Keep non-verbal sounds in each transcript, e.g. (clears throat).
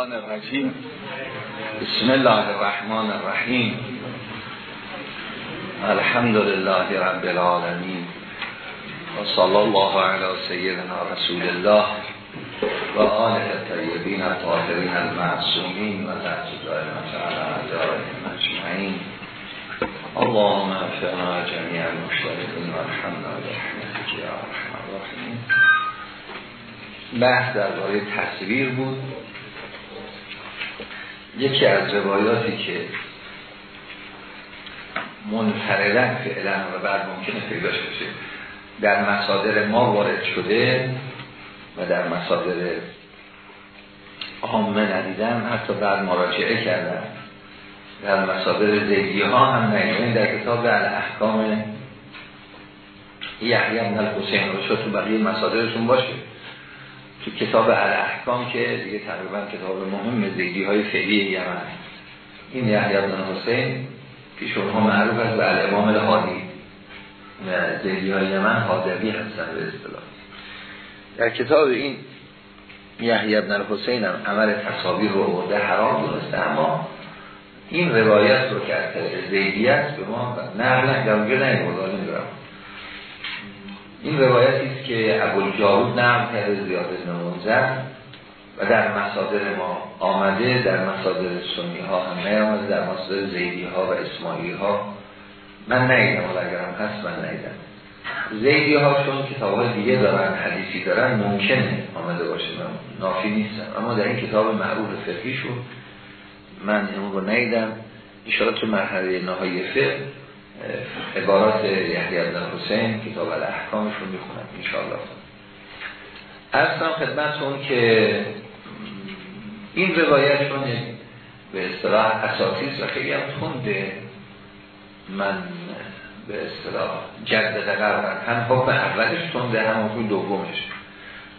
الشیطان الرجیم بسم الله الرحمن الرحیم. الحمد لله رب العالمین. و صلی الله علی سیدنا رسول الله و آله طیبین الطاهرین المعصومین و تحصیل تعالی مجمعین اللهم افعنا جميع المشترکین و الحمد برحمتك یا رحمن الرحیم بحث درباره تصویر بود. یکی از روایاتی که منفردن فعلا و بعد ممکنه پیداش بشه در مصادر ما وارد شده و در مصادر عامه ندیدن حتی بعد مراجعه کردن در مصادر زیدی ها هم نیمه در کتاب در احکام یحیی بن الحسین رو تو بقیه مصادرشون باشه. تو کتاب الاحکام که دیگه تقریبا کتاب مهم زیدی های فعلی یمن این یحیی بن حسین پیش اونها معروف است به الامام الهادی. زیدی های یمن حادبی هستن به اصطلاح. در کتاب این یحیی بن حسین هم عمل تصاویر رو برده حرام دونسته اما این روایت رو که از زیدی است به ما در اونجا نیورده نمی‌دونم این روایتی است که ابوالجارود نقل کرده زیاد بن و در مصادر ما آمده در مصادر سنی ها هم نیامده در مصادر زیدی ها و اسماعیلی ها من نیدم ولی اگرم هست من نیدم. زیدی ها چون کتاب های دیگه دارن حدیثی دارن ممکنه آمده باشه. من نافی نیستم. اما در این کتاب معروف فقهی شد من اون رو نیدم. اشاره تو مرحله نهایی فقه عبارات یحیی بن حسین کتاب الاحکامشون می‌خونم انشاءالله. اصلا خدمتون که این روایتشون به اصطلاح اساسیست و خیلی هم تنده. من به اصطلاح جد قرن هم حکم اولش تنده هم حکم دومش.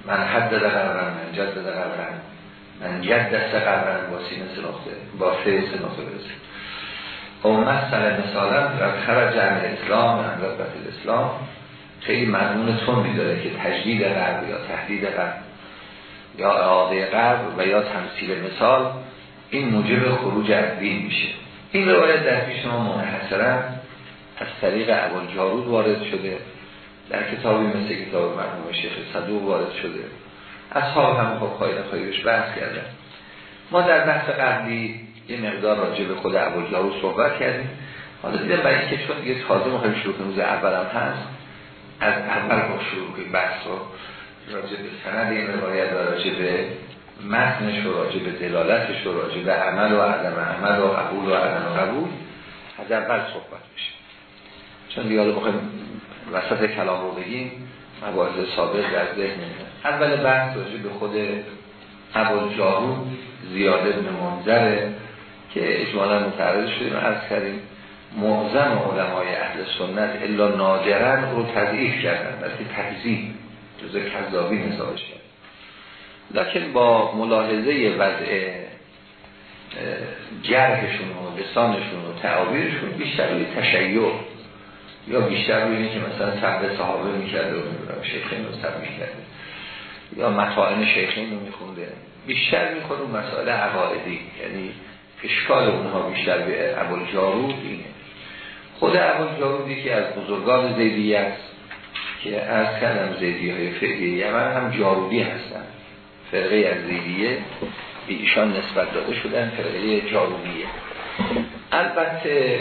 من حد قرن من جد قرن من جد دست قرن با سینه سناخته با فه سناخته برسه. او مثالا در خرج عن اسلام من ربط الاسلام خیلی مضمون تندی داره که تجدید قرب یا تهدید قرب یا اعاده قرب و یا تمثیل مثال این موجب خروج از دین میشه. این روایت در پیش ما منحصرا از طریق اول جارود وارد شده در کتابی مثل کتاب مرحوم شیخ صدوق وارد شده. اصحاب هم خب خواهی نخواهیش بحث کردن. ما در بحث قبلی یه مقدار راجع به خود ابوالجارود صحبت کردیم. حالا دیدم برای اینکه چون دیگه تازه مهم شروع کنیم روز اول هم هست. از اول با شروع کنیم بحث رو. راجع به سند این روایت و راجع به متنش و راجع به دلالتش و راجع به عمل و عدم عمل و قبول و عدم قبول از اول صحبت میشه چون دیگه حالا بخوایم وسط کلام رو بگیم مباحث سابق در ذهن اول بحث راجع به خود ابوالجارود زیاده ابن منظره. که اجمالا متعرض شدیم. از کردیم معظم علمای اهل سنت الا نادرن رو تضعیف کردن بلکه تکذیب جزء کذابی نزاش کرد لکن با ملاحظه وضع جرحشون و لسانشون و تعابیرشون بیشتر روی تشیع یا بیشتر روی که مثلا صحبه صحابه می‌کرده و نمی‌دونم شیخین رو سب می‌کرده یا مطاعن شیخین رو میخونده. بیشتر می‌کنه مسائل عقایدی یعنی اشکال اونها بیشتر به ابوال جارود اینه. خود ابوال جارودی که از بزرگان زیدی است که از کردم زیدی های فقهی یمن هم جارودی هستن. فرقه از زیدیه به ایشان نسبت داده شدن فرقه جارودیه البته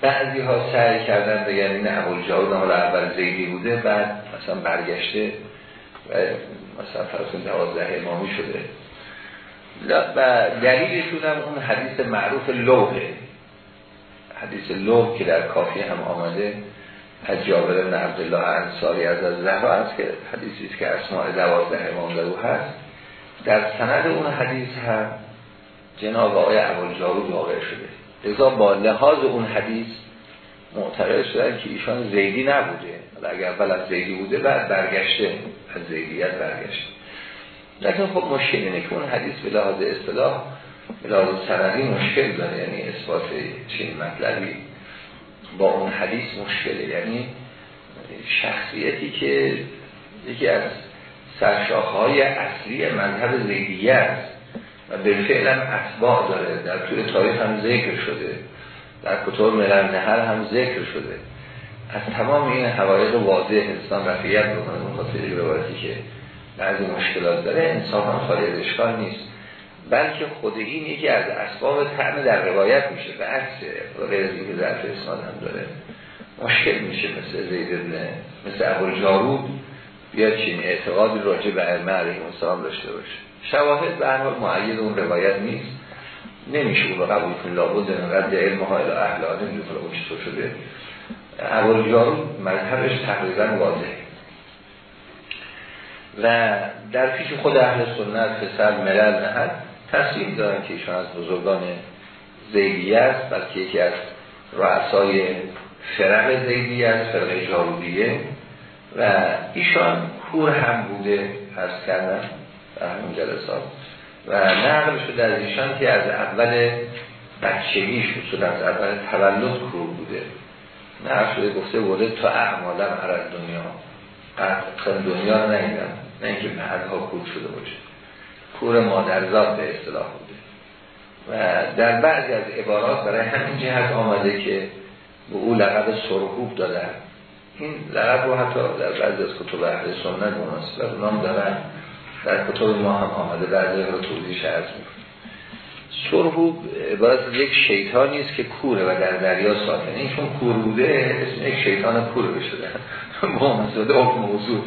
بعضی ها سعی کردن بگن این ابوال جارود حالا اول زیدی بوده بعد مثلا برگشته و مثلا فرسون دوازده امامی شده. و دلیلشون هم اون حدیث معروف لوحه. حدیث لوح که در کافی هم آمده از جابر بن عبدالله انصاری از از زهرا است که حدیثی است که اسماء دوازده امام او هست. در سند اون حدیث هم جناب آقای جارود واقع شده. لذا با لحاظ اون حدیث معتقد شدن که ایشان زیدی نبوده. اگر اول از زیدی بوده بعد برگشته. از زیدیت برگشته. لیکن خب مشکل اینه که اون حدیث به لحاظ اصطلاح به لحاظ سندی مشکل داره. یعنی اثبات چین مطلبی با اون حدیث مشکله. یعنی شخصیتی که یکی از سرشاخه های اصلی مذهب زیدیه است و بالفعل هم اتباع داره. در طول تاریخ هم ذکر شده. در کتب ملل نهر هم ذکر شده. از تمام این حقایق واضح انسان رفیت بکنه. اون خاطر روایتی که بعضی مشکلات داره هم خالی از اشکال نیست. بلکه خود این یکی از اسباب تعم در روایت میشه. به عکس غیر که ظرف اسناد هم داره. مشکل میشه مثل زید ابن مثل ابو جارود بیاد چین اعتقادی راجع به علمه علیه السلام داشته باشه. شواهد به هر حال معید اون روایت نیست. نمیشه اون رو قبول کنی لابد رد علم ها الی اهل آدم شده؟ اول جارود مذهبش تقریبا واضحه. و در پیش خود اهل سنت فسر ملل نهد تصمیم دارن که ایشان از بزرگان زیدی است بلکه یکی از رؤسای فرق زیدی است فرق جارودیه و ایشان کور هم بوده از کردن در همین جلسات. و نقل شده از ایشان که از اول بچگیش شده از اول تولد کور بوده. نقل شده گفته بوده تا اعمالم هر دنیا قد دنیا نیدم. نه اینکه بعدها کور شده باشه. کور مادرزاد به اصطلاح بوده. و در بعضی از عبارات برای همین جهت آمده که به او لقب سرخوب دادن این لقب رو حتی در بعضی از کتب اهل سنت مناسبت نام دارن. در کتب ما هم آمده. بعضی رو توضیح عرض می‌کنه. سرهوب عبارت یک شیطانی است که کوره و در دریا ساکنه این چون کور بوده اسم یک شیطان کور بشده (laughs) با مسئله اون موضوع.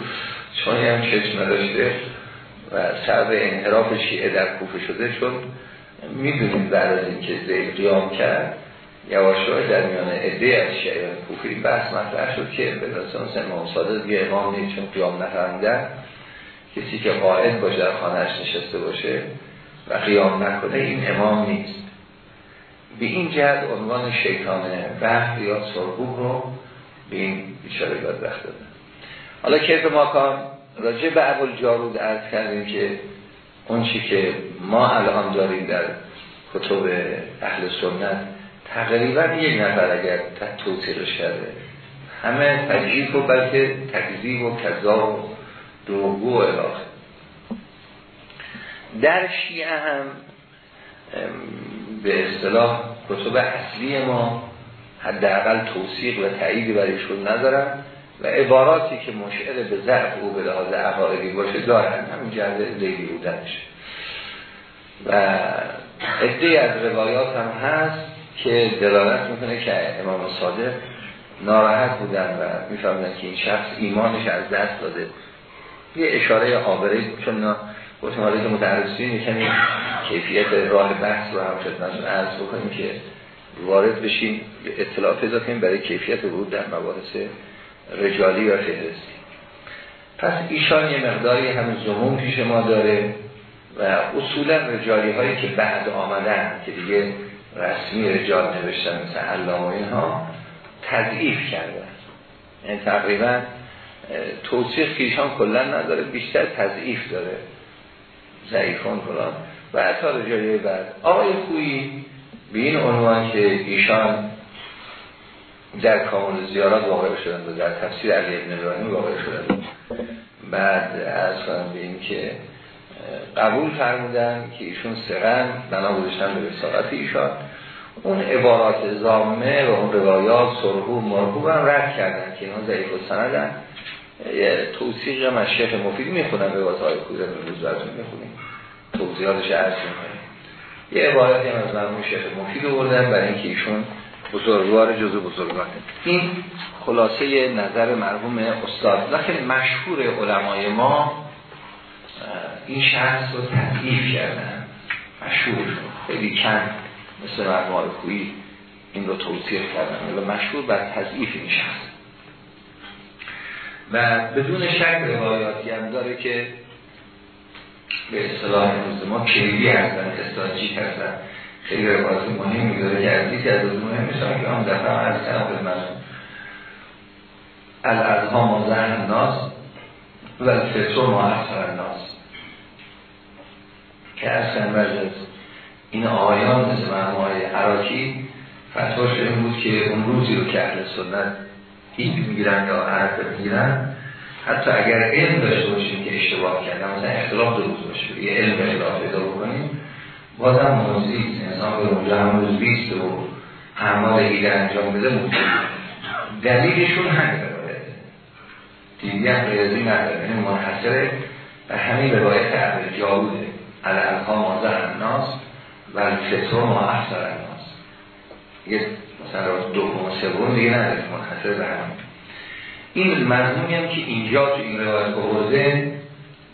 چون هم چشم نداشته و سبب انحراف شیعه در کوفه شده چون می‌دونیم بعد از اینکه زید قیام کرد یواشای در میان عده از شیعه کوفه بحث مطرح شد که به داستان امام صادق دیگه امام نیست چون قیام نفرمیدن کسی که قائد باشه در خانهش نشسته باشه و قیام نکنه این امام نیست. به این جهت عنوان شیطان وقت یا سرگوب رو به این بیچاره یاد وقت داده حالا کیف ماکان راجع به اول جارود ارز کردیم که اون چی که ما الان داریم در کتب اهل سنت تقریبا یک نفر اگر توصیرش کرده. همه تجیب و بلکه تکذیب و کذاب و دروگو و الاخر در شیعه هم به اصطلاح کتب اصلی ما حداقل توصیق و تعییدی برایشون ندارن. و عباراتی که مشعر به ضعف او به لحاظ عقایدی باشه دارن. همین جرده لیلی بودنش. و عده از روایات هم هست که دلالت می‌کنه که امام صادق ناراحت بودن و میفهمدن که این شخص ایمانش از دست داده. یه اشاره آبره چون گفتم حالا که متعرضین کمی کیفیت راه بحث رو هم خدمتتون عرض بکنیم که وارد بشیم اطلاع پیدا کنیم برای کیفیت ورود در مباحث رجالی و فهرستی پس ایشان یه مقداری هم زمون پیش ما داره و اصولا رجالی هایی که بعد آمدن که دیگه رسمی رجال نوشتن مثل علام و اینها تضعیف کردن. یعنی تقریبا توصیف که ایشان کلا نداره بیشتر تضعیف داره. ضعیفان فلان و حتی رجالی بعد. آقای خویی به این عنوان که ایشان در کامل زیارات واقع شدن و در تفسیر علی ابن ابراهیم واقع شدن. بعد از کنم به که قبول فرمودن که ایشون سرن بنا گذاشتن به رسالت ایشان. اون عبارات زامه و اون روایات سرهو مرهو هم رد کردن که اینا ضعیف و سندن توصیق از شیخ مفید می‌خونن به واسه های کوزن روز براتون می‌خونیم. توضیحاتش عرض می‌کنیم یه عبارتی هم از مرمون شیخ مفید بردن برای اینکه ایشون بزرگوار جزو بزرگانه این خلاصه نظر مرحوم استاد لکن مشهور علمای ما این شخص رو تضعیف کردن. مشهور خیلی کند مثل مرحوم کویی این رو توصیف کردن. و مشهور بر تضعیف این شخص. و بدون شک روایاتی هم داره که به اصطلاح امروز ما کلیدی هستن استراتژیک هستن. خیلی روایت مهمی داره که از یکی از مهم میشن که آن دفعه از کنم خدمت الارضها مازن ناس و الفتر ما اثر ناس که اصلا از این آیان مثل مرموهای عراقی فتواش این بود که اون روزی رو که اهل سنت هیچ می‌گیرن یا عرق می‌گیرن حتی اگر علم داشته باشیم که اشتباه کردن مثلا اختلاف دو روز باشه یه علم اختلاف پیدا بکنیم بازم موضوعی انسان به اونجا هم روز بیست و اعمال ایده انجام بده ممکن دلیلشون همین روایت دیگه هم ریاضی نداره. یعنی منحصره به همین روایت عبر جاوده الالقا مازه الناس و الفتر ما احسر الناس. یه مثلا دوم و سوم دیگه نداره. منحصر به همین. این مضمونی هم که اینجا تو این روایت آورده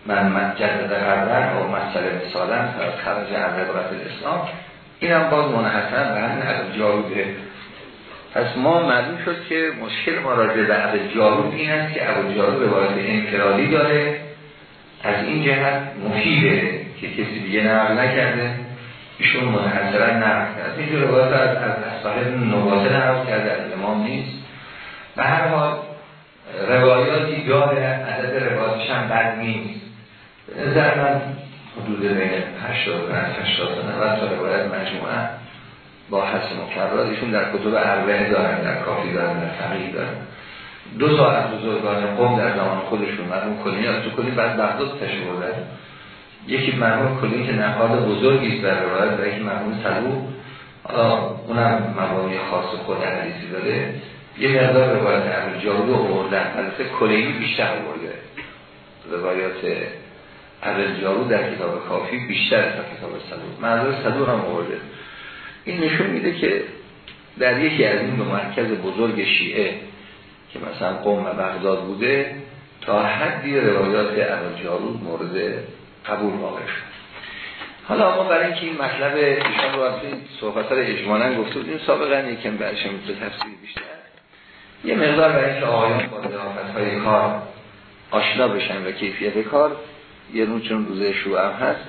من مجدد قبرن و مسئله مثالن خرج عبرت الاسلام. این هم باز منحصر به همین عدد جاروده پس ما معلوم شد که مشکل ما راجع به عدد جارود این است که عدد جارود روایت انفرادی داره. از این جهت مفیده که کسی دیگه نقل نکرده. ایشون منحصرا نقل کرده. این روایت از از صاحب نواته نقل کرده. از امام نیست. به هر حال روایاتی داره عدد روایاتش هم بد نیست. نظر من حدود بین 80 80 90 تا روایت مجموعه با حس مکرر ایشون در کتب اربعه دارن در کافی دارن در فقیه دارن. دو تا از بزرگان قوم در زمان خودشون مرحوم کلی از تو کلی بعد بغداد تشبه یکی مرحوم کلی که نهاد بزرگی در روایت و یکی مرحوم سلو اونم مبانی خاص خود حدیثی داره. یه مقدار روایت جارود رو آوردن. البته کلی بیشتر آورده. روایات ابو جارود در کتاب کافی بیشتر از کتاب صدوق منظور صدوق هم آورده. این نشون میده که در یکی از این دو مرکز بزرگ شیعه که مثلا قوم و بغداد بوده تا حدی روایات ابو جارود مورد قبول واقع شد. حالا ما برای اینکه این مطلب ایشان رو از این صحبت ها اجمالا گفته این سابقا یکم برشم به تفسیر بیشتر. یه مقدار برای اینکه آقایان با درافت های کار آشنا بشن و کیفیت کار یه نوع چون روزه شروع هم هست.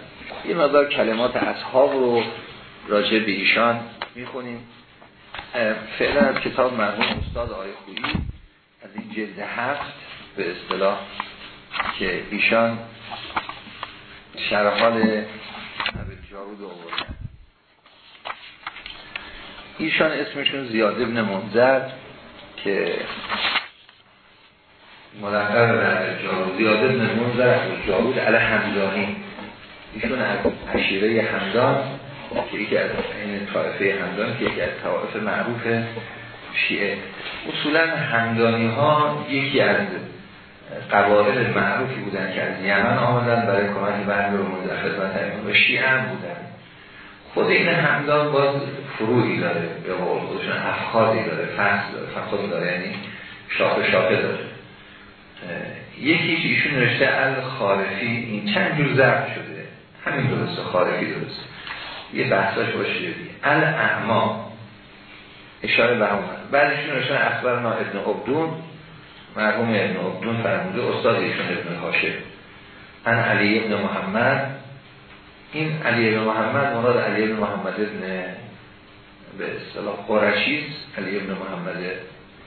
یه مقدار کلمات اصحاب رو راجع به ایشان می‌خونیم. فعلا از کتاب مرحوم استاد آقای خویی از این جلد هفت به اصطلاح که ایشان شرحال جارود آوردن. ایشان اسمشون زیاد ابن منظر که ملقب به جارود زیاد ابن منظر جارود علی همدانی ایشون از عشیره همدان که یکی از این طایفه همدان که یکی از طوائف معروف شیعه. اصولا همدانی ها یکی از قبایل معروفی بودن که از یمن آمدن برای کمک بند رو مورد خدمت و شیعه هم بودن. خود این همدان باز فروعی داره به قول خودشون افخاذی داره فصل داره. داره یعنی شاخه شاخه داره. یکیش ایشون نوشته الخارفی این چند جور ضرب شده. همین درسته خارفی درسته. یه بحثاش باشه الاعما. اشاره به همون. بعدشون نوشته اخبرنا ابن عبدون. مرحوم ابن عبدون فرموده استاد ایشون ابن هاشم. ان علی ابن محمد. این علی ابن محمد مراد علی ابن محمد ابن به اصطلاح قرشی علی ابن محمد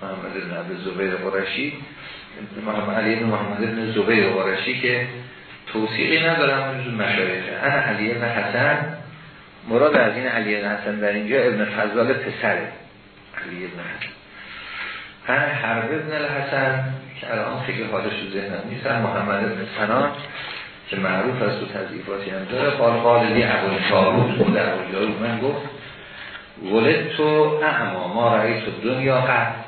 محمد ابن عبد زبیر قرشی محمد علی ابن محمد ابن زبیر قرشی که توصیقی ندارم جزو مشایخه. انا علی ابن حسن مراد از این علی ابن حسن در اینجا ابن فضال پسره. علی ابن حسن. انا حرب ابن الحسن که الان خیلی حالش تو ذهنم نیست محمد ابن سنان که معروف است و تضیفاتی هم داره. قال قال لی ابو شاروت بود ابو من گفت ولد تو اعما ما تو دنیا قد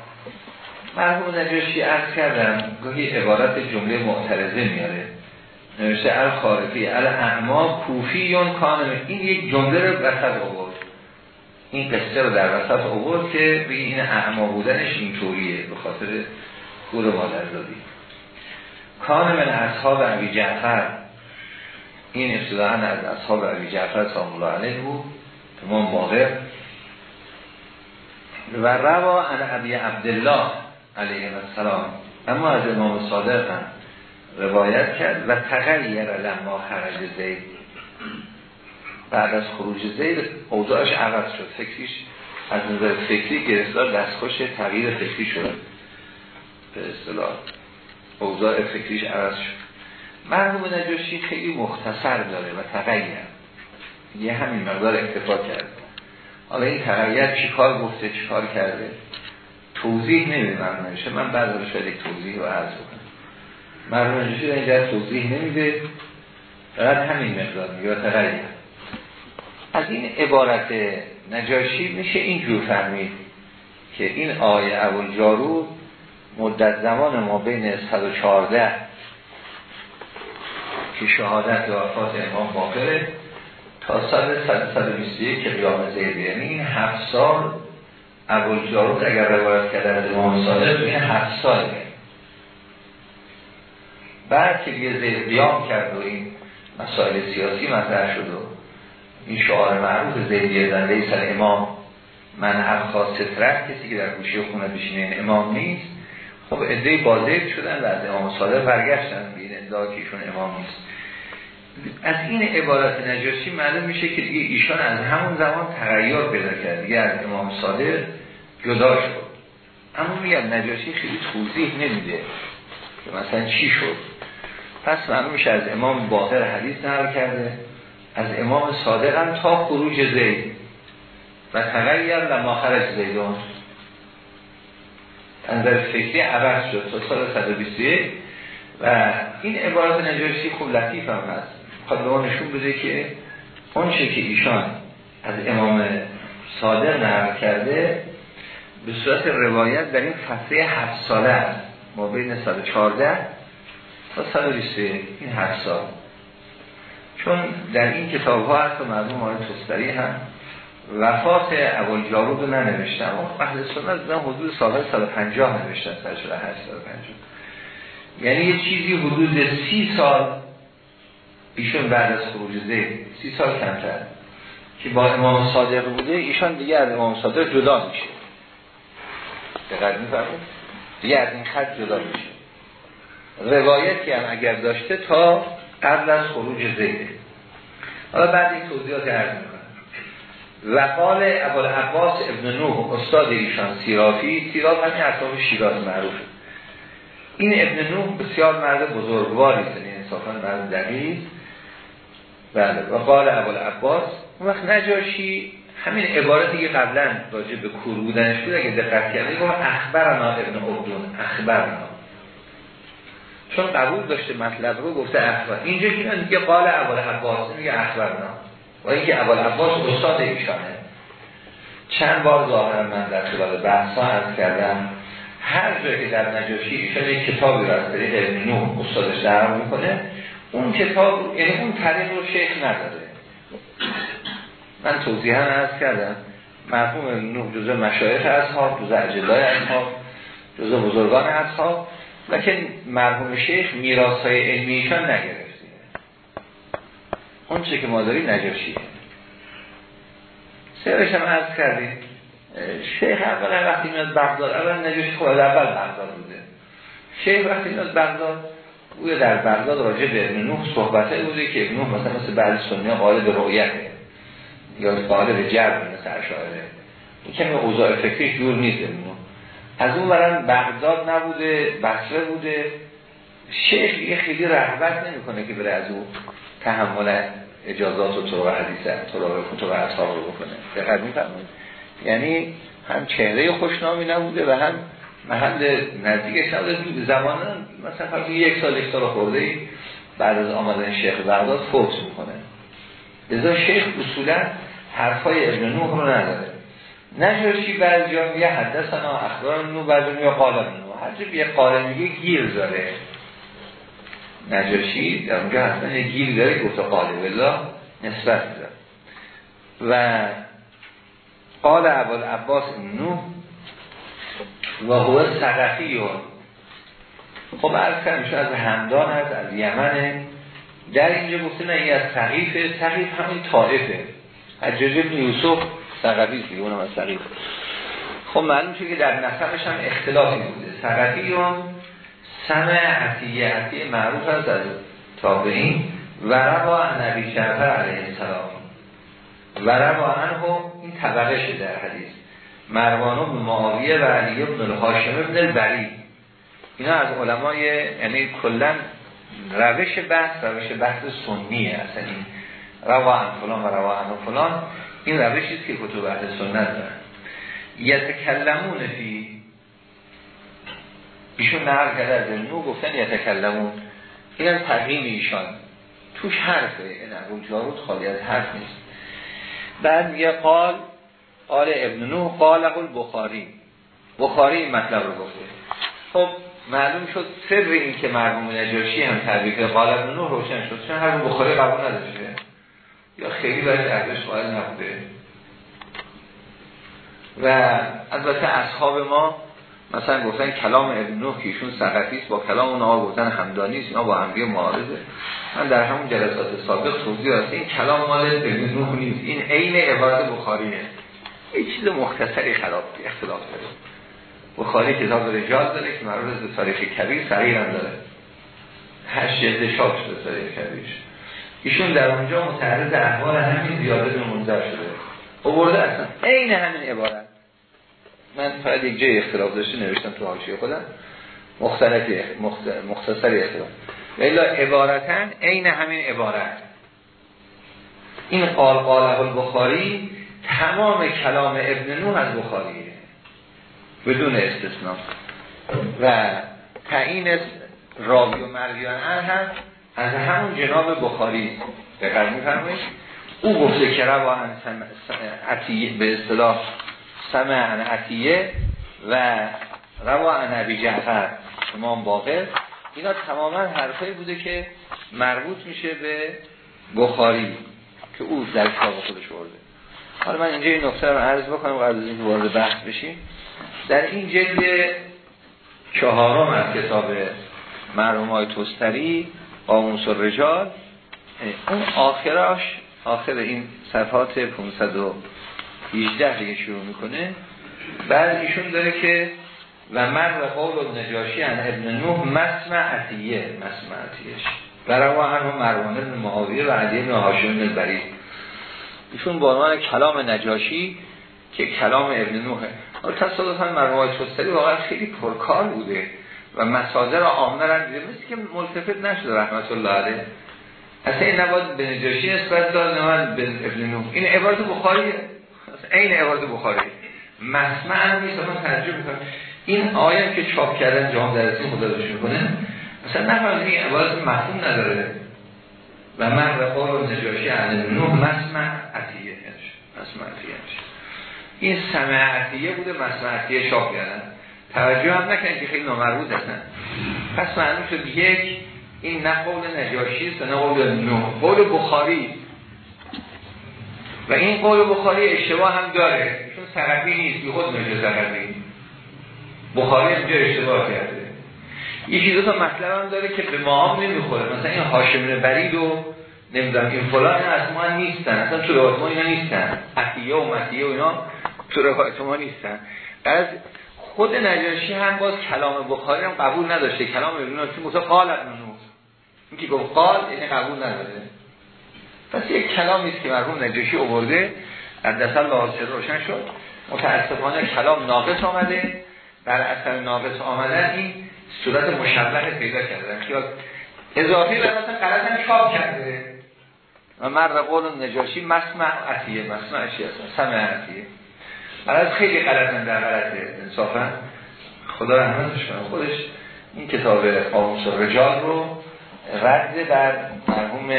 مرحوم نجاشی عرض کردم گاهی عبارت جمله معترضه میاره. نوشته ال خارفی ال اعما کوفیون کانه این یک جمله رو وسط آورد. این قصه رو در وسط آورد که بگی این اعما بودنش اینطوریه به خاطر گور مادر دادی کان من اصحاب عبی جعفر. این ابتداعا از اصحاب عبی جعفر سلام الله علیه بود. امام باقر. و روا ان ابی عبدالله. علیه السلام اما از امام صادق هم روایت کرد و تغییر لما خرج زید. بعد از خروج زید اوضاعش عوض شد. فکریش از نظر فکری گرفتار دستخوش تغییر فکری شد. به اصطلاح اوضاع فکریش عوض شد. مرحوم نجاشی خیلی مختصر داره و تغییر یه همین مقدار اکتفا کرد. حالا این تغییر چی کار گفته چی کار کرده؟ توضیح نمیده مرحوم نجاشی من بعد رو شاید یک توضیح رو عرض کنم مرحوم نجاشی در اینجا توضیح نمیده. فقط همین مقدار میگه تغییر این عبارت نجاشی میشه اینجور فهمید که این آیه اول جارو مدت زمان ما بین 114 که شهادت و وفات امام باقره تا سال 121 که قیام زیده یعنی این هفت سال اول جارود اگر روایت کرده از امام صادق این هفت سال بعد که دیگه قیام کرد و این مسائل سیاسی مطرح شد و این شعار معروف زیدیه زنده سر امام من هر خواست سترک کسی که در گوشی خونه بشینه امام نیست خب ادهی بازید شدن و از امام صادق برگشتن به این ادعا که امام نیست. از این عبارت نجاشی معلوم میشه که دیگه ایشان از همون زمان تغییر پیدا کرد. دیگه از امام صادق جدا شد. اما میگم نجاشی خیلی توضیح نمیده که مثلا چی شد. پس معلوم میشه از امام باقر حدیث نقل کرده از امام صادق هم تا خروج زید. و تغییر لما خرج زیدان. انظر فکری عوض شد تا سال 121 و این عبارت نجاشی خوب لطیف هم هست. خواهد به نشون بده که اون که ایشان از امام صادق نقل کرده به صورت روایت در این فتره هفت ساله است. ما بین 114 تا 121 این هفت سال. چون در این کتاب ها و مردم آقای توستری هم. وفات اول جارود رو ننوشتن اما اهل سنت بودن حدود سال 150 نوشتن 148 150 یعنی یه چیزی حدود سی سال ایشون بعد از خروج زید. سی سال کمتر. که با امام صادق بوده ایشان دیگه از امام صادق جدا میشه. دقیق میفرمون دیگه از این خط جدا میشه. روایتی هم اگر داشته تا قبل از خروج زیده حالا بعد این توضیحات عرض می‌کنم. وقال ابو عباس ابن نوح استاد ایشان سیرافی سیراف همین اطراف شیراز معروفه این ابن نوح بسیار مرد بزرگواری است یعنی انصافا مرد دقیق. بله و قال ابو عباس اون وقت نجاشی همین عبارتی که قبلا راجع به کور بودنش بود اگه دقت کردید گفت اخبرنا ابن عبدون اخبرنا. چون قبول داشته مطلب رو گفته اخبر اینجا که دیگه قال ابو عباس میگه اخبرنا. و اینکه ابو عباس استاد ایشانه. چند بار ظاهرا من در خلال بحث ها عرض کردم هر جایی که در نجاشی ایشان یک کتابی رو از طریق ابن نوح استادش در می‌کنه اون کتاب یعنی اون طریق رو شیخ نداره من توضیح هم عرض کردم. مرحوم نوح جزء مشایخ اصحاب جزء اجلای اصحاب جزء بزرگان اصحاب لکن مرحوم شیخ میراث های علمیشان نگرفته. اون چه که ما داریم نجاشیه. سرش هم عرض کردیم. شیخ اول وقتی میاد بغداد اول نجاشی خود اول بغداد بوده. شیخ وقتی میاد بغداد او در بغداد راجع به ابن نوح صحبته بوده که ابن نوح مثلا مثل بعض سنی قالب رؤیته. یا قالب جرم مثل اشاره این کمی اوضاع فکری جور نیست. ابن نوح از اون برن بغداد نبوده بصره بوده. شیخ یه خیلی رحبت نمی‌کنه که بره از او تحمل اجازات و طرق حدیثه طرق کتب اصحاب رو بکنه. دقیق میفرمایید. یعنی هم چهره خوشنامی نبوده و هم محل نزدیکش نبوده دو زمان مثلا فرض یک سال یک سال خورده بعد از آمدن شیخ بغداد فوت می‌کنه. لذا شیخ اصولا حرفای ابن نوح رو نداره. نجاشی بعضی جا میگه حدثنا اخبار نو بعضی میگه قال نو هر جا یه قال میگه گیر داره. نجاشی در اونجا حتما یه گیر داره گفت قال بلا نسبت داره. و قال اول عباس نو و هو سقفی خب از کنمشون از همدان هست از یمنه در اینجا گفته نه این از تقیفه تقیف همین طائفه. حجاج ابن یوسف سقفی دیگه اونم از سقیف خب معلوم شد که در نسبش هم اختلافی بوده. سقفی هم سمع عطیه. عطیه معروف هست از تابعین. و روا نبی جعفر علیه السلام. و روا این طبقه شده در حدیث. مروانو به معاویه و علی ابن الهاشم ابن البری. اینا از علمای یعنی کلا روش بحث روش بحث سنیه. اصلا این روان فلان و روان فلان. این روشی که کتب اهل سنت دارن. یتکلمون فی ایشون نقل کرده از نو گفتن یتکلمون. این هم ایشان. توش حرفه این ابو جارود خالی از حرف نیست. بعد میگه قال قال ابن نوح قاله البخاری. بخاری این مطلب رو گفته. خب معلوم شد سر این که مرحوم نجاشی هم تعریف قال ابن نوح روشن شد. چون هر بخاری قبول نداشته. یا خیلی برای ارزش قائل نبوده. و البته اصحاب ما مثلا گفتن کلام ابن نوح که ایشون سقفی با کلام اونها گفتن همدانی است اینا با هم معارضه. من در همون جلسات سابق توضیح دادم این کلام مال ابن نوح نیست این عین عبارت بخاریه یه چیز مختصری خراب اختلاف داره. بخاری کتاب رجال داره که مربوط به تاریخ کبیر صحیح هم داره. هشت جلد شاپ شده تاریخ کبیرش. ایشون در اونجا متعرض احوال همین زیاده به منظر شده. اوورده اصلا عین همین عبارت. من فقط یک جای اختلاف داشته نوشتم تو حاشیه خودم. مختلفی مختصری اختلاف. ولی عبارتا عین همین عبارت. این قال قاله البخاری تمام کلام ابن نوح از بخاریه بدون استثناء. و تعیین راوی و مرویان هم از همون جناب بخاری به قرمی فرمایش او گفته که روان به اصطلاح سمع عن عطیه و روا عن عبی جعفر امام باقر. اینا تماما حرفایی بوده که مربوط میشه به بخاری که او در کتاب خودش ورده. حالا من اینجا این نکته رو عرض بکنم و از این وارد بحث بشیم. در این جلد چهارم از کتاب مرحوم های توستری قاموس و رجال. اون آخراش آخر این صفحات 518 دیگه شروع می‌کنه بعد ایشون داره که و مر قول نجاشی ان ابن نوح مسمع عطیه مسمع عطیهش برای هم مروان ابن معاویه و عدیه ابن هاشم ایشون با عنوان کلام نجاشی که کلام ابن نوحه. تصادفا مرموهای توستری واقعا خیلی پرکار بوده. و مسادر عامه را دیده. مثل که ملتفت نشده رحمت الله علیه. اصلا این نباید به نجاشی نسبت داد نمان به ابن نوح. این عبارت بخاریه. این عبارت بخاری. مسمع هم نیست من ترجمه می‌کنم. این آیم که چاپ کردن جام درسی خدا داشت می‌کنه مثلا نفرد این عبارت مفهوم نداره. و من و قول نجاشی عن نوح مسمع عطیه مسمع عطیه این سمعتیه بوده مسمعتیه شاپ کردن. توجه هم نکنید که خیلی نامربوط هستن پس معلوم شد یک این نه قول نجاشی است نه قول نو. قول بخاری. و این قول بخاری اشتباه هم داره. چون سرقی نیست بی خود نجا بخاری اینجا اشتباه کرده. یکی دو تا مطلب هم داره که به ما هم نمی‌خوره. مثلا این هاشمین برید و نمی‌دونم این فلان از ما نیستن. اصلا تو روایت ما اینا نیستن. عطیه و مطیه و اینا تو روایت ما نیستن. از خود نجاشی هم باز کلام بخاری هم قبول نداشته. کلام ابن نوح مثلا قال ابن که گفت قال این قبول نداره. پس یک کلامی است که مرحوم نجاشی آورده قدس الله سر روشن شد. متاسفانه کلام ناقص آمده. بر اثر ناقص آمدن این صورت مشبه پیدا کردن خیال. اضافی و مثلا غلط هم چاپ کرده. و مرد قول نجاشی مسمع عطیه مسمع چی هستن سمع عطیه. از خیلی غلط در غلط انصافا خدا رحمتش کنه خودش این کتاب قاموس رجال رو رد در مرحوم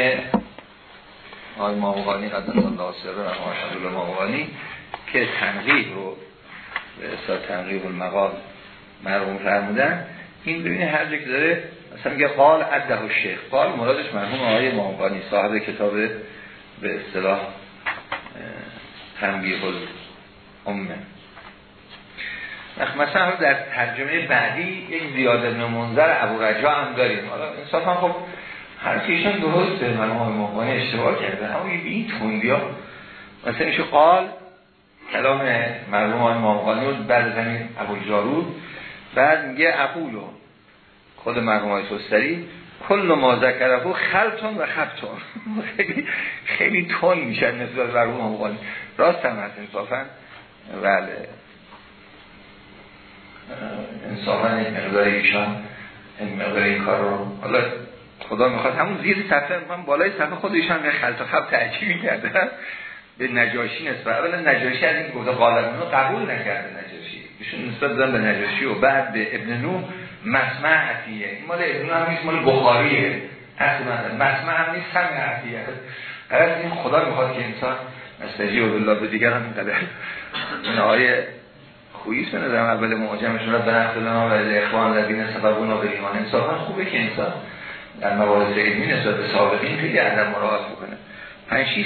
آقای ماموغانی قدس الله سر و ماموغانی که تنقیب رو به اصلا تنقیب المقال مرحوم فرمودن. این ببینه هر جا که داره مثلا میگه قال عده و شیخ قال مرادش مرحوم آقای ماموغانی صاحب کتاب به اصطلاح تنبیه امه. مثلا در ترجمه بعدی یک زیاد ابن منظر ابو رجا هم داریم. حالا انصافا خب حرفیشان درسته. من آقای مهمانی اشتباه کرده اما یه این توندی ها. مثلا ایشو قال کلام مرحوم آقای مهمانی رو بعد زمین ابو جارود بعد میگه اقولو خود مرحوم آقای توستری کل ما ذکره خلطون و خبتون (laughs) خیلی خیلی تون میشن نسبت مرحوم مهمانی راست هم هست انصافا. بله. انصافا این مقدار ایشان این مقدار این کار رو حالا خدا می‌خواد همون زیر صفحه من بالای صفحه خود ایشان یه خلط خب تعجیبی کرده به نجاشی نسبت اولا نجاشی از این گفته قالبونو قبول نکرده نجاشی. ایشون نسبت دادن به نجاشی و بعد به ابن نو مسمع عطیه این مال ابن نو هم نیست مال بخاریه. اصلا مسمع هم نیست سمع عطیه از این خدا می‌خواد که انسان استجیب بالله به دیگر هم اینقدر این آقای خوییست به نظرم اول معجمشون را به نقل لنا و اخوان لبین سببونا به ایمان انصافا خوبه که انسان در مباحث علمی نسبت به سابقین خیلی ادب مراعات بکنه 5 6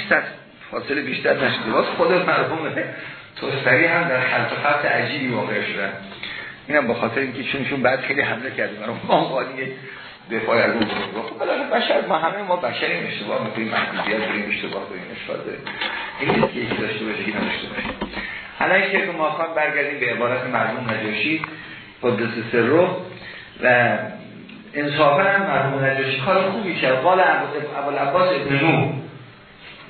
فاصله بیشتر نشده باز خود مرحوم توستری هم در خلط و خلط عجیبی واقع شدن. اینم به خاطر اینکه چونشون بعد خیلی حمله کردیم برای ما قالی دفاع از اون خب بشر ما همه ما بشریم اشتباه می‌کنیم محدودیت داریم اشتباه داریم اشتباه داریم. این که یکی داشته باشه که نداشته باشه. حالا ما خواهم برگردیم به عبارت مرحوم نجاشی قدس سر و انصافا هم مرحوم نجاشی کار خوبی کرد. قال ابو عباس ابن نو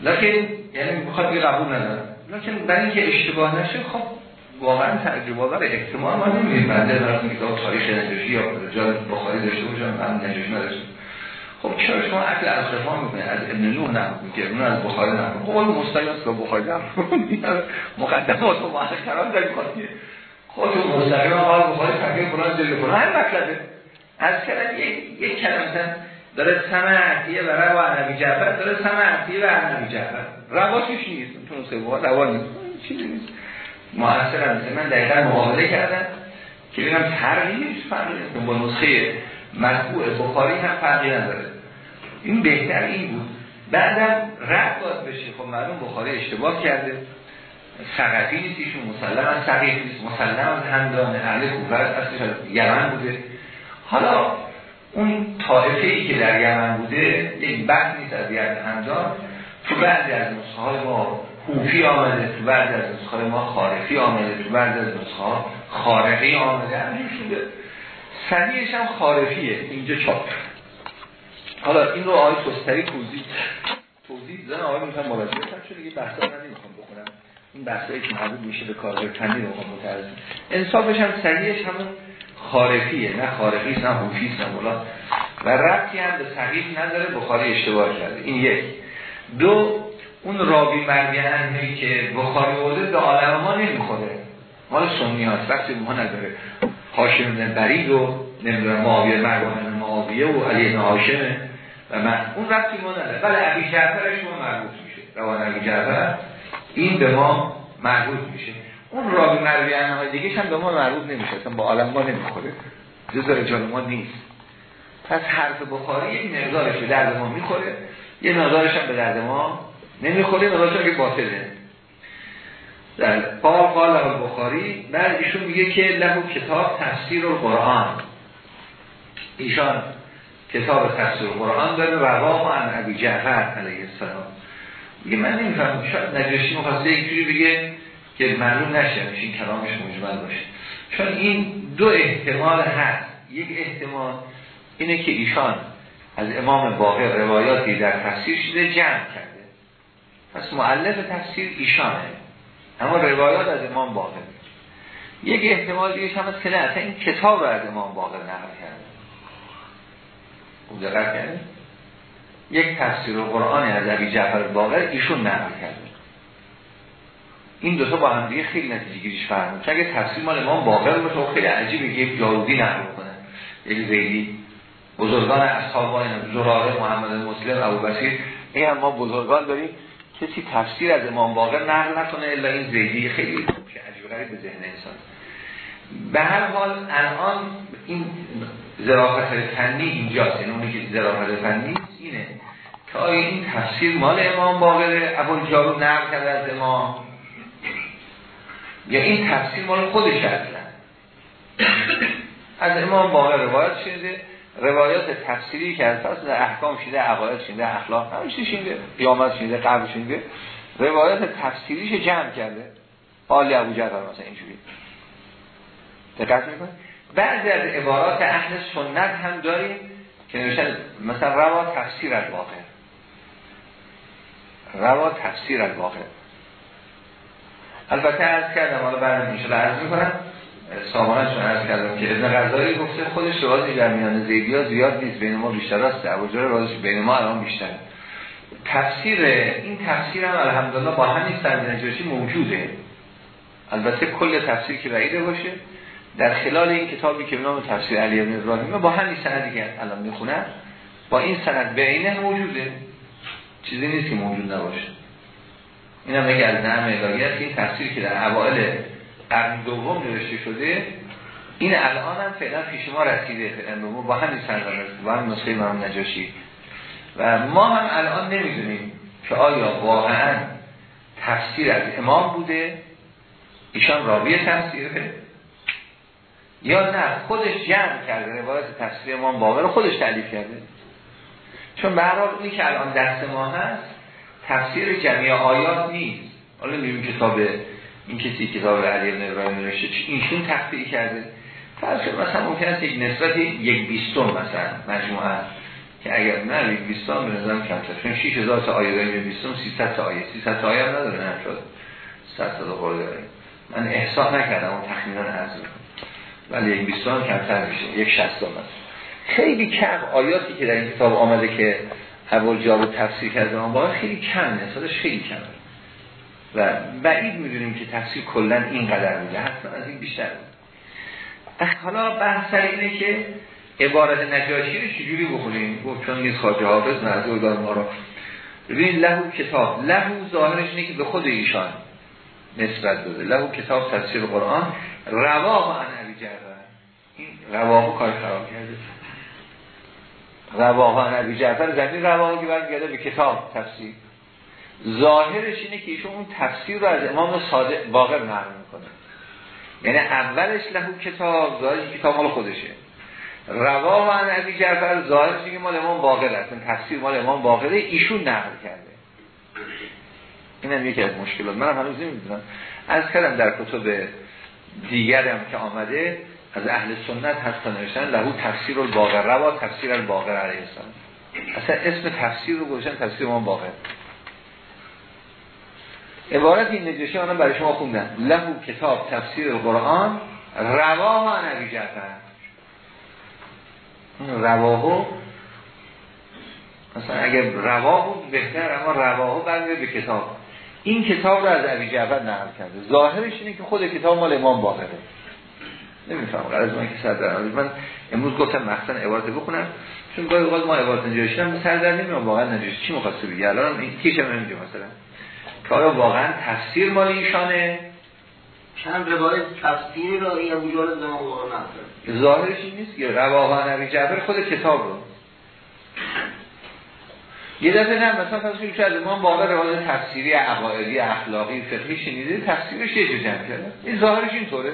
لکن یعنی می‌خواد قبول ندارم لکن برای اینکه اشتباه نشه خب واقعا تجربه آور احتمال ما نمیدیم بنده برای کتاب تاریخ نجاشی یا رجال بخاری داشته باشم من نجاشی نداشتم خب چرا شما عقل از رفا می‌کنه از ابن نوح نه میگه اون از بخاری نه قول مستقیم که بخاری نه (laughs) مقدمات و محکرات داریم خاطیه خود مستقیم قال بخاری تقریبا فلان جلد فلان هر مطلبه. از کلم یک کلمه داره سمعتیه و روا نبی جعفر داره سمعتیه و نبی جعفر. رواشش نیست؟ تو نسخه روا نیست. چیزی نیست. مؤثر من دقیقا مقابله کردم که بگم فرقی نیست فرقی با نسخه مطبوع بخاری هم فرقی نداره. این بهتر این بود. بعدم رد باید بشه. خب معلوم بخاری اشتباه کرده. سقفی نیست ایشون مسلم سقیف نیست. مسلم از همدان اهل کوفر اصلش از یمن بوده. حالا اون طایفه ای که در یمن بوده یک بحث نیست از یمن همدان. تو بعضی از نسخه های ما کوفی آمده تو بعد از نسخه ما خارفی آمده تو بعد از نسخه ها خارقی آمده. همین شده. صحیحش هم خارفیه اینجا چاپ. حالا این رو آقای توستری توضیح توضیح زن آقای می‌تونم مراجعه کنم چون دیگه بحثا من نمی‌خوام بکنم این بحثایی که مربوط میشه به کارهای فنی رو می‌خوام متعرض انصافش هم صحیحش همون خارفیه نه خارفی نه حوفی نه و ربطی هم به صحیح نداره. بخاری اشتباه کرده. این یک. دو اون راوی مرمی که بخاری ورده به عالم ما نمی‌خوره. مال سنی هست وقتی ما نداره. حاشم برید و نمی‌دونم معاویه مرگان معاویه و علی نهاشمه و من. اون وقتی ما نداره ولی عبی جعفرش ما مربوط میشه. روان عبی جعفر. این به ما مربوط میشه. اون راوی مرمی های دیگه هم به ما مربوط نمیشه. اصلا با عالم ما نمی‌خوره. جز رجال ما نیست. پس حرف بخاری یک مقدارش به درد ما می‌خوره. یه مقدارش هم به درد ما نمی‌خوره. مقدارش که باطله. در قال قال بخاری بعد ایشون میگه که لهو کتاب تفسیر قرآن ایشان کتاب تفسیر قرآن داره رواه عن عبی جعفر علیه السلام. میگه من نمیفهم شاید نجاشی مخواسته یک جوری بگه که معلوم نشه این کلامش مجمل باشه. چون این دو احتمال هست. یک احتمال اینه که ایشان از امام باقر روایاتی در تفسیر شده جمع کرده. پس معلف تفسیر ایشانه. اما روایات از امام باقر یک احتمال دیگه هم نه این کتاب از امام باقر نقل کرده. خوب دقت کرده یک تفسیر قرآن از عبی جعفر باقر ایشون نقل کرده. این دو تا با هم دیگه خیلی نتیجه گیریش فرمون چون اگه تفسیر مال امام باقر باشه خب خیلی عجیبه که یک جارودی نقل کنه یک زیدی. بزرگان اصحاب این زراره محمد مسلم ابو بسیر این ما بزرگان داریم کسی تفسیر از امام باقر نقل نکنه الا این زیدی خیلی که عجیب غریب به ذهن انسان. به هر حال الان این ظرافت فنی اینجاست این یعنی اونی که ظرافت فنی اینه که آیا این تفسیر مال امام باقره ابو جارو نقل کرده از امام. یا این تفسیر مال خودش اصلا از امام باقر روایت شده. روایات تفسیری که از در احکام شده عقاید شده اخلاق همیشه شده قیامت شده قبل شده روایات تفسیریش جمع کرده. حالی ابو جعفر مثلا اینجوری. دقت می‌کنه بعضی از عبارات اهل سنت هم داریم که نوشتن مثلا روا تفسیر از واقع. روا تفسیر از واقع. البته از کردم حالا بعد میشه عرض می‌کنم. سامانه چون عرض کردم که ابن غزالی گفته خودش رازی در میان زیدی ها زیاد نیست بین ما بیشتر است. ابوجر رازش بین ما الان بیشتر. تفسیر این تفسیر هم الحمدلله با همین نجاشی موجوده. البته کل تفسیر که رعیده باشه در خلال این کتابی که به نام تفسیر علی ابن ابراهیم با همین سندی که الان می‌خونن با این سند به موجوده. چیزی نیست که موجود نباشه. این هم از نعم الهی این تفسیر که در اوائل قرن دوم نوشته شده این الان هم فعلا پیش ما رسیده فعلا با همین سرزانه با همین نسخه امام نجاشی. و ما هم الان نمی‌دونیم که آیا واقعا تفسیر از امام بوده ایشان راوی تفسیره یا نه خودش جمع کرده روایت تفسیر امام باقر رو خودش تعلیف کرده. چون به هر حال اینی که الان دست ما هست تفسیر جمعی آیات نیست. حالا می‌بینیم کتاب این کسی کتاب علی ابن ابراهیم نوشته اینشون تخفیه کرده. فرض مثلا ممکن است یک نسبت یک بیستم مثلا مجموعه که اگر نه یک بیستم به نظرم کمتر چون 6000 تا آیه داریم بیستم 300 تا آیه. 300 تا آیه هم نداره نه شد 100 تا خورده داریم. من احساس نکردم اون تخمینا عرض ولی یک بیستم کمتر میشه. یک شستم هست خیلی کم آیاتی که در این کتاب آمده که اول جاب تفسیر کرده باید خیلی کم نسبتش خیلی کم و بعید می‌دونیم که تفسیر کلا اینقدر بوده حتی از این بیشتر بود. حالا بحث اینه که عبارت نجاشی رو چجوری بخونیم؟ گفت چون نیست خواجه حافظ مرزو ما رو. ببینید لهو کتاب. لهو ظاهرش اینه که به خود ایشان نسبت داده. لهو کتاب تفسیر قرآن. رواه عن عبی جعفر. این رواه کار خراب کرده. رواه عن جعفر. زمین رواه که برگرده به کتاب تفسیر. ظاهرش اینه که ایشون اون تفسیر رو از امام صادق باقر نقل می‌کنه. یعنی اولش لهو کتاب ظاهرش کتاب مال خودشه. رواه عن ابی جعفر ظاهرش اینه مال امام باقر است. تفسیر مال امام باقره ایشون نقل کرده. این هم یکی از مشکلات. من هنوز نمی‌دونم. از کردم در کتب دیگرم که آمده از اهل سنت هست نوشتن لهو تفسیر الباقر. روا تفسیر الباقر علیه السلام. اصلا اسم تفسیر رو گوشن تفسیر ما باقر. عبارت این نجاشی آنم برای شما خوندن. لهو کتاب تفسیر القرآن رواه نبی جعفر. رواهو مثلا اگر رواهو بهتر اما رواهو برمیده به کتاب. این کتاب رو از عبی جعفر نقل کرده. ظاهرش اینه که خود کتاب مال امام باقره. نمیفهم قرار من که سر من امروز گفتم مخصن عبارت بخونم چون گاهی اوقات ما عبارت نجاشی هم سر در نمیام واقعا نجاشی. چی می‌خواسته بگه الان این کیش اینجا مثلا. که آیا واقعا تفسیر مال ایشانه؟ چند روایت تفسیری رو این ابو زمان واقعا ظاهرش این نیست که رواه نبی جعفر خود کتاب رو. یه دفعه نه مثلا پس که از ما واقع روایت تفسیری عقایدی اخلاقی فقهی شنیده تفسیرش یه جمع کرده. این ظاهرش اینطوره.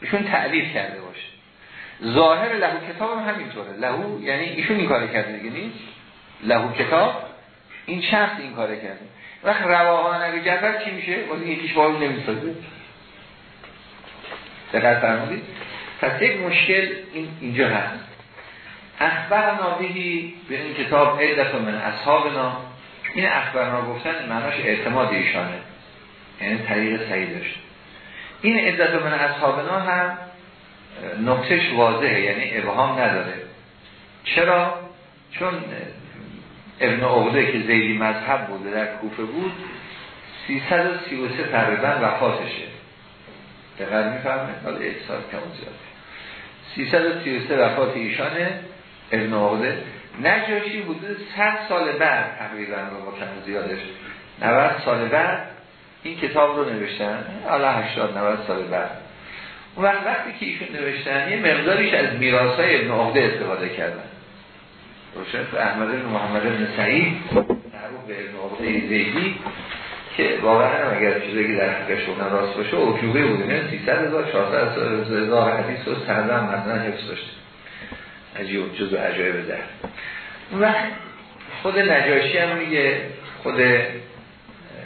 ایشون تعلیف کرده باشه. ظاهر لهو کتاب هم همینطوره. لهو یعنی ایشون این کار کرده دیگه نیست. لهو کتاب این شخص این کار کرده. وقت رواها نبی چی میشه؟ ولی یکیش با اون نمی‌سازه. دقیق فرمودید. پس یک مشکل این اینجا هست. اخبر نابهی به این کتاب عدت من اصحابنا. این اخبرنا گفتن معناش اعتماد ایشانه. یعنی طریق صحیح داشت. این عدت من اصحابنا هم نقطش واضحه یعنی ابهام نداره. چرا؟ چون ابن عقده که زیدی مذهب بوده در کوفه بود 333 تقریبا وفاتشه. دقیق می‌فهمه؟ حالا احساس کم زیاده. 333 وفات ایشانه ابن عقده نجاشی بوده 100 سال بعد تقریبا رو کم زیادش. 90 سال بعد این کتاب رو نوشتن. حالا 80 90 سال بعد. اون وقت وقتی که ایشون نوشتن یه مقداریش از میراثای ابن عقده استفاده کردن. روشن احمد بن محمد بن سعید معروف به ابن زیدی که واقعا اگر چیزی که در حقش بودن راست باشه اوکیوبه بوده نه 300 هزار 400 هزار حدیث و سندم مثلا حفظ داشته عجیب جزو عجایب در وقت خود نجاشی هم میگه خود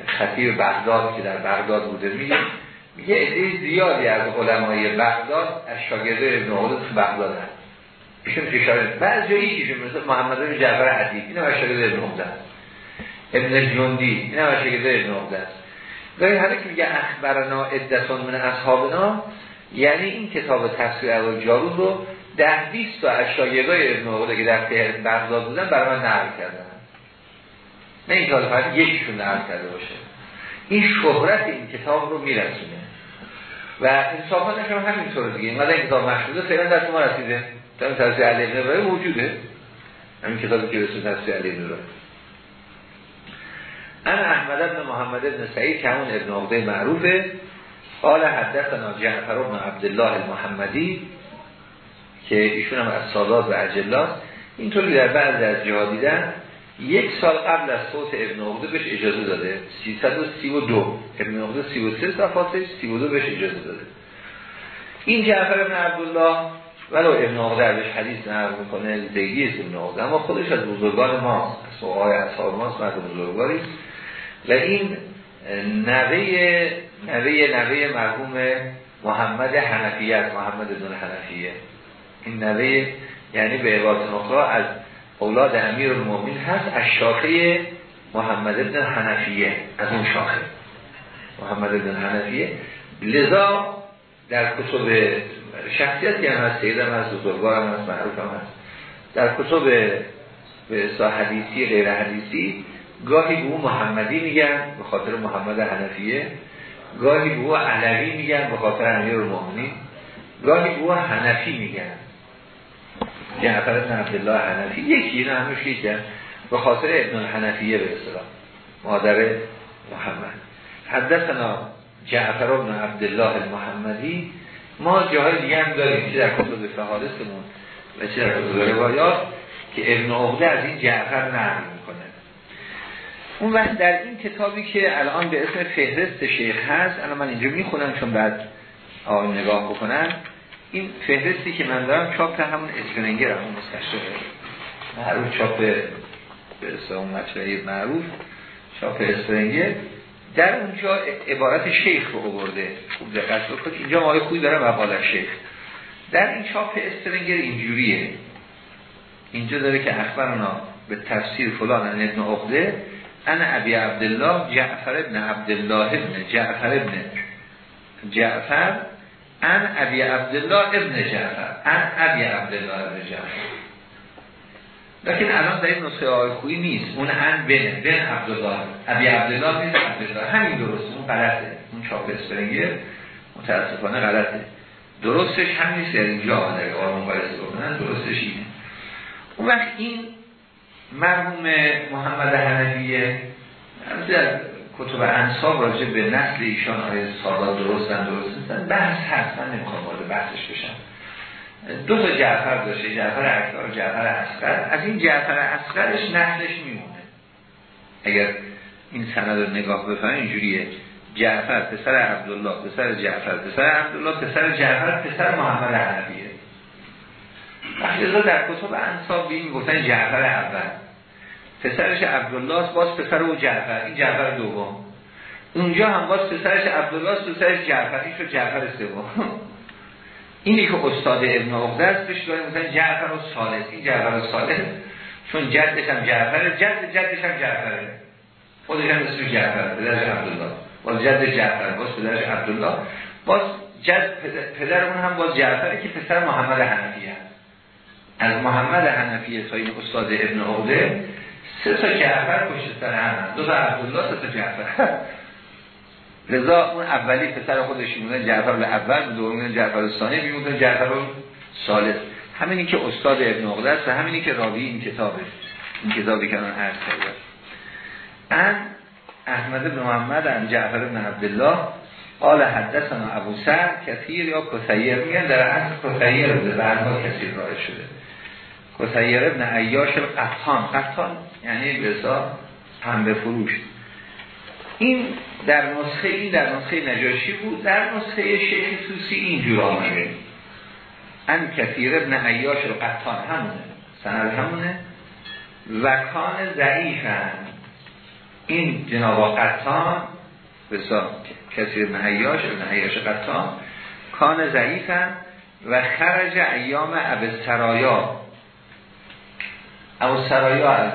خطیب بغداد که در بغداد بوده میگه میگه عده زیادی از علمای بغداد از شاگرده ابن عقده تو بغداد هست ایشون اشاره بعض جایی ایشون مثل محمد بن جعفر عدی اینم از شاگرد ابن عقده است ابن جندی اینم از شاگرد ابن عقده است ولی هر که میگه اخبرنا عدتون من اصحابنا یعنی این کتاب تفسیر اول جارون رو ده بیست تا از شاگردای ابن عقده که در بغداد بودن برای من نقل کردن. نه این فقط یکیشون نقل کرده باشه. این شهرت این کتاب رو میرسونه. و انصافا نشون همینطور دیگه. اینقدر این کتاب مشهوده فعلا در شما رسیده. در تفسیر علی ابن رای موجوده. همین کتابی که رسول تفسیر علی ابن رای انا احمد ابن محمد ابن سعید که همون ابن عقده معروفه. قال حدثنا جعفر ابن عبدالله المحمدی که ایشون هم از سادات و اجلاس اینطوری در بعض از جاها دیدن یک سال قبل از صوت ابن عقده بهش اجازه داده. 332 ابن عقده 33 صفاتش 32 بهش اجازه داده. این جعفر ابن عبدالله ولو ابن عقده بهش حدیث نقل می‌کنه است ابن عقده اما خودش از بزرگان ما از سوقای اصحاب ماست مرد بزرگواری. و این نوه نوه نوه مرحوم محمد حنفیه محمد بن حنفیه. این نوه یعنی به عبارت نخرا از اولاد امیر المومین هست از شاخه محمد بن حنفیه از اون شاخه. محمد بن حنفیه. لذا در کتب شخصیتی هم هست سیدم هست هست هست. در کتب به حدیثی غیر حدیثی گاهی به او محمدی میگن به خاطر محمد حنفیه. گاهی به او علوی میگن به خاطر امیر المؤمنین. گاهی به او حنفی میگن. جعفر ابن عبدالله حنفی یکی اینا همش یکن به خاطر ابن الحنفیه به اصطلاح. مادر محمد. حدثنا جعفر ابن عبدالله المحمدی ما جاهای دیگه هم داریم. چه در کتب فهارستمون و چه در کتب روایات؟ که ابن عقده از این جعفر نقل می‌کنه. اون وقت در این کتابی که الان به اسم فهرست شیخ هست الان من اینجا می‌خونم چون بعد آن نگاه بکنم. این فهرستی که من دارم چاپ همون اسپرنگر همون مستشره معروف چاپ به اون مطلعه معروف چاپ اسپرنگر در اونجا عبارت شیخ رو برده خوب دقت بکنید. اینجا ما خوبی داره مقاله شیخ. در این چاپ استرنگر اینجوریه. اینجا داره که اخبرنا به تفسیر فلان ان ابن عقده انا ابی عبدالله جعفر ابن عبدالله ابن جعفر ابن جعفر ان ابی عبدالله ابن جعفر ان ابی عبدالله ابن جعفر. لیکن الان در این نسخه آقای خویی نیست. اون ان بن بن عبدالله. ابی عبدالله نیست عبدالله. همین درست اون غلطه. اون چاپ اسپرنگر متاسفانه غلطه. درستش هم نیست. در اینجا در آرمان قایسته بکنن درستش اینه. اون وقت این مرحوم محمد حنفیه در کتب انصاب راجع به نسل ایشان های سادات درستن درست بحث هست. من نمی‌خوام بحثش بشم. دو تا جعفر داشته جعفر اکبر و جعفر اسقر. از این جعفر اسقرش نسلش میمونه. اگر این سند رو نگاه بفهمیم اینجوریه. جعفر پسر عبدالله پسر جعفر پسر عبدالله پسر جعفر پسر محمد حنفیه وقتی در کتب انصاب بیم گفتن جعفر اول. پسرش عبدالله باز پسر او جعفر این جعفر دوم. اونجا هم باز پسرش عبدالله پسرش جعفر این شد جعفر سوم. اینی که استاد ابن عقده است بهش داریم مثلا جعفر و صالح این جعفر و صالح چون جدش هم جعفره جد جدش هم جعفره. خودش هم اسمش جعفر پدرش عبدالله. باز جد جعفر باز پدرش عبدالله. باز جد پدر اون هم باز جعفره که پسر محمد حنفی هست از محمد حنفیه تا این استاد ابن عقده سه تا جعفر پشت سر هم. دو تا عبدالله سه تا جعفر. (laughs) لذا اون اولی پسر خودش میمونه جعفر اول دوم جعفر ثانی میمونه جعفر ثالث. همینی که استاد ابن عقده است همینی که راوی این کتابه این کتابی که من عرض کردم. ان احمد بن محمد ان جعفر بن عبدالله قال حدثنا ابو سر کثیر یا کثیر؟ میگن در اصل کثیر بوده بعدها کثیر راه شده. کثیر ابن عیاش القطان. قطان یعنی بسا پنبه فروش. این در نسخه این در نسخه نجاشی بود در نسخه شیخ توسی اینجور آمده. ان کثیر ابن عیاش القطان همونه سند همونه. و کان ضعیفن. این جناب قطان بسا کثیر ابن عیاش ابن عیاش قطان کان ضعیفن و خرج ایام ابسترایا ابو سرایا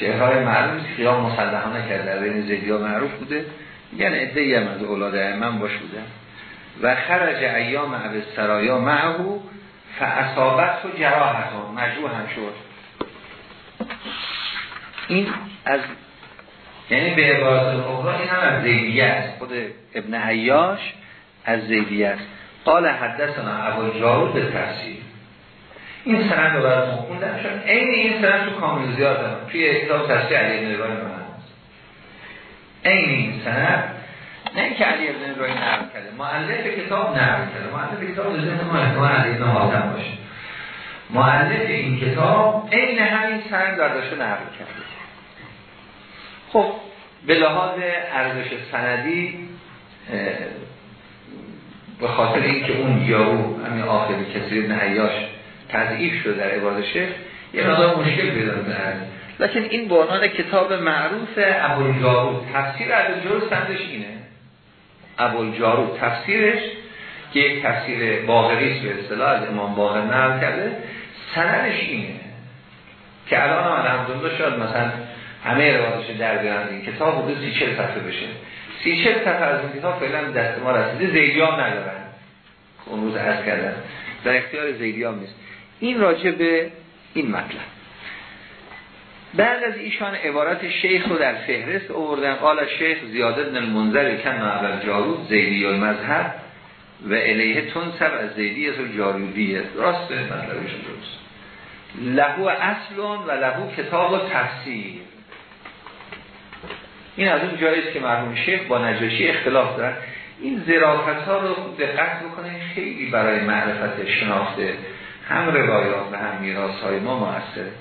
شهرهای معلوم خیام مسلحانه کرده در بین زیدی ها معروف بوده. یعنی ادهی هم از اولاد من باش بوده. و خرج ایام ابو سرایا معهو فاصابت و جراحت مجروح هم شد. این از یعنی به عبارت اخرى این هم از زیدیه است. خود ابن عیاش از زیدیه است. قال حدثنا ابو جارود به این سند رو براتون خوندم. چون این این سند تو کامل زیاد دارم. توی کتاب تصریح علی ابن من هست. این سند نه که علی ابن ابراهیم نقل کرده مؤلف کتاب نقل کرده. مؤلف کتاب ذهن ما احتمال علی ابن حاتم باشه. مؤلف این کتاب عین همین سند داشته نقل کرده. خب به لحاظ ارزش سندی به خاطر اینکه اون یارو همین آخری کسی ابن عیاش تضعیف شده در عباد شیخ یه مقدار مشکل پیدا می‌کنه لیکن این به کتاب معروف ابوالجارود تفسیر ابوالجارود سندش اینه. ابوالجارود تفسیرش که یک تفسیر باقری به اصطلاح از امام باقر نقل کرده سندش اینه که الان هم الحمدلله شاید مثلا همه روایتش در بیان این کتاب حدود سی چل صفحه بشه. سی چل صفحه از این کتاب فعلا دست ما رسیده. زیدیان ندارن. اون روز عرض کردن در اختیار زیدیان نیست. این راجع به این مطلب. بعد از ایشان عبارت شیخ رو در فهرست آوردن. قال شیخ زیاده بن المنذر کن اول جارود زیدی المذهب و الیه تنسب از زیدی از جارودیه راست مطلبش درست. لهو اصلون و لهو کتاب و تفسیر. این از اون جاییست که مرحوم شیخ با نجاشی اختلاف دارن این ذرافت ها رو دقت بکنه خیلی برای معرفت شناخته. هم روایات و هم میراث های ما موثره.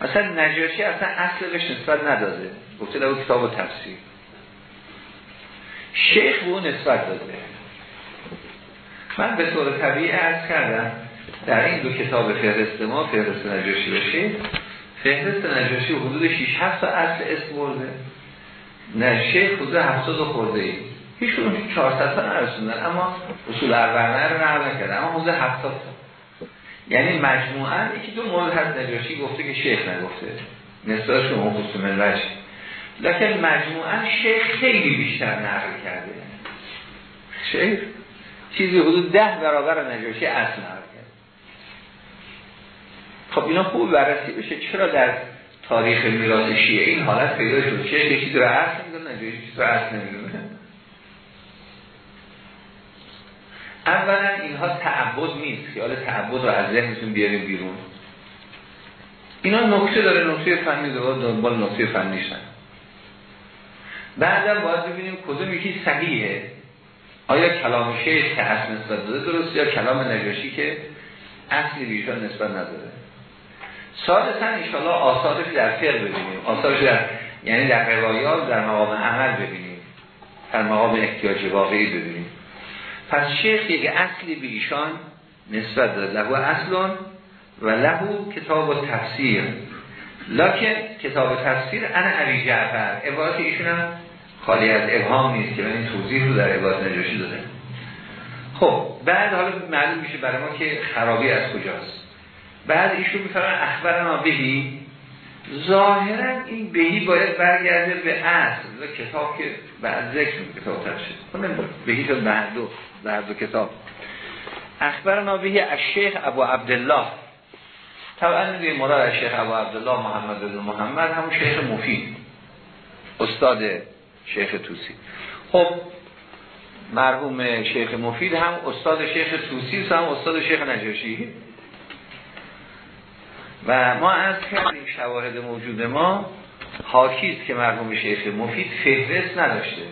مثلا نجاشی اصلا اصل بهش نسبت نداده. گفته در کتاب و تفسیر. شیخ به اون نسبت داده. من به طور طبیعی ارز کردم در این دو کتاب فهرست ما فهرست نجاشی بشه فهرست نجاشی حدود 6 7 تا اصل اسم برده. نه شیخ حدود 70 خورده ای. هیچ کنون 400 تا نرسوندن اما اصول اربعه رو نقل نکرده اما حدود 70 تا. یعنی مجموعا یکی دو مورد هست نجاشی گفته که شیخ نگفته. نسبتش به مخصوص من لکن مجموعا شیخ خیلی بیشتر نقل کرده. شیخ چیزی حدود ده برابر نجاشی اصل نقل کرده. خب اینا خوب بررسی بشه چرا در تاریخ میراث شیعه این حالت پیدا شد. شیخ کشی رو اصل نمی‌دونه نجاشی رو اصل نمی‌دونه. اولا اینها تعبد نیست. خیال تعبد رو از ذهنتون بیاریم بیرون. اینا نکته داره نکته فنی داره. دنبال نکته فنیشن بعدم باید ببینیم کدوم یکی صحیحه. آیا کلام شیخ که اصل نسبت داده درست یا کلام نجاشی که اصلی بیشتر نسبت نداره؟ سادسا انشاءالله آثارش در فقه ببینیم. آثارش در یعنی در روایات در مقام عمل ببینیم. در مقام احتیاج واقعی ببینیم. پس شیخ یک اصلی به ایشان نسبت داد لهو اصلون و لهو کتاب تفسیر. لکن کتاب تفسیر انا عبی جعفر. عبارت ایشون هم خالی از ابهام نیست که من این توضیح رو در عبارت نجاشی داده خب بعد حالا معلوم میشه برای ما که خرابی از کجاست. بعد ایشون میفرمان اخبرنا بهی ظاهرا این بهی باید برگرده به اصل و کتاب که بعد ذکر کتاب تفسیر. کنم بهی تو بعدو بعدو کتاب. اخبرنا بهی از شیخ ابو عبدالله. طبعا دیگه مراد از شیخ ابو عبدالله محمد بن محمد همون شیخ مفید. استاد شیخ توسی. خب مرحوم شیخ مفید هم استاد شیخ توسی هم استاد شیخ نجاشی. و ما از کردیم شواهد موجود ما حاکیست که مرحوم شیخ مفید فهرست نداشته.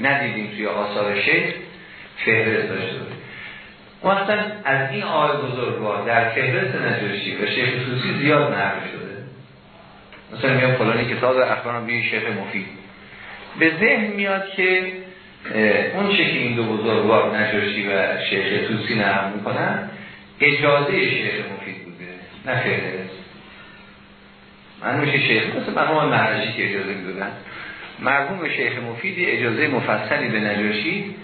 ندیدیم توی آثار شیخ فهرست داشته اصلا از این آقای بزرگوار در فهرست نجاشی و شیخ توسی زیاد نقل شده. مثلا میاد فلانی کتاب اخبارم بی شیخ مفید. به ذهن میاد که اون چه که این دو بزرگوار نجاشی و شیخ توسی نقل می‌کنن اجازه شیخ مفید نه فهرست من میشه شیخ مثل مرحوم مرحشی که اجازه می‌دادن. مرحوم شیخ مفیدی اجازه مفصلی به نجاشی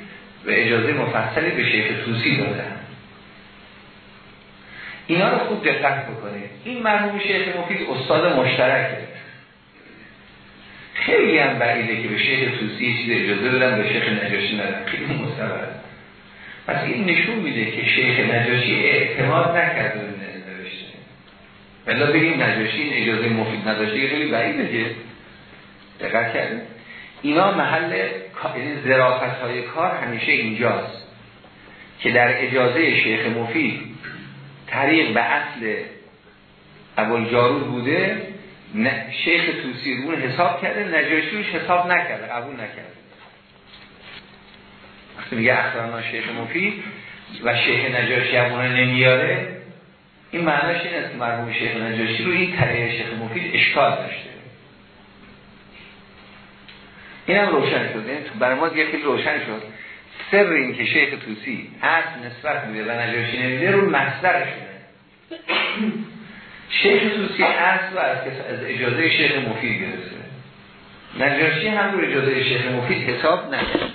و اجازه مفصلی به شیخ توسی دادن. اینا رو خوب دقت بکنید این مرحوم شیخ مفید استاد مشترکه. خیلی هم بعیده که به شیخ توسی چیز اجازه بدن به شیخ نجاشی ندن. خیلی مستبر پس این نشون میده که شیخ نجاشی اعتماد نکرده. بلا بگیم نجاشی این اجازه مفید نداشته خیلی بعیده که. دقت کردیم. اینا محل یعنی ذرافت های کار همیشه اینجاست که در اجازه شیخ مفید طریق به اصل اول جارود بوده شیخ توسی اون حساب کرده نجاشی روش حساب نکرده قبول نکرده. وقتی میگه اخرانا شیخ مفید و شیخ نجاشی هم اونه نمیاره این معناش این است مرحوم شیخ نجاشی رو این طریق شیخ مفید اشکال داشته. این هم روشن شد. این برای ما دیگه خیلی روشن شد. سر این که شیخ توسی اصل نسبت میده و نجاشی نمیده رو مصدرشونه (clears throat) شیخ توسی اصل و از اجازه شیخ مفید گرفته. نجاشی هم رو اجازه شیخ مفید حساب نکنه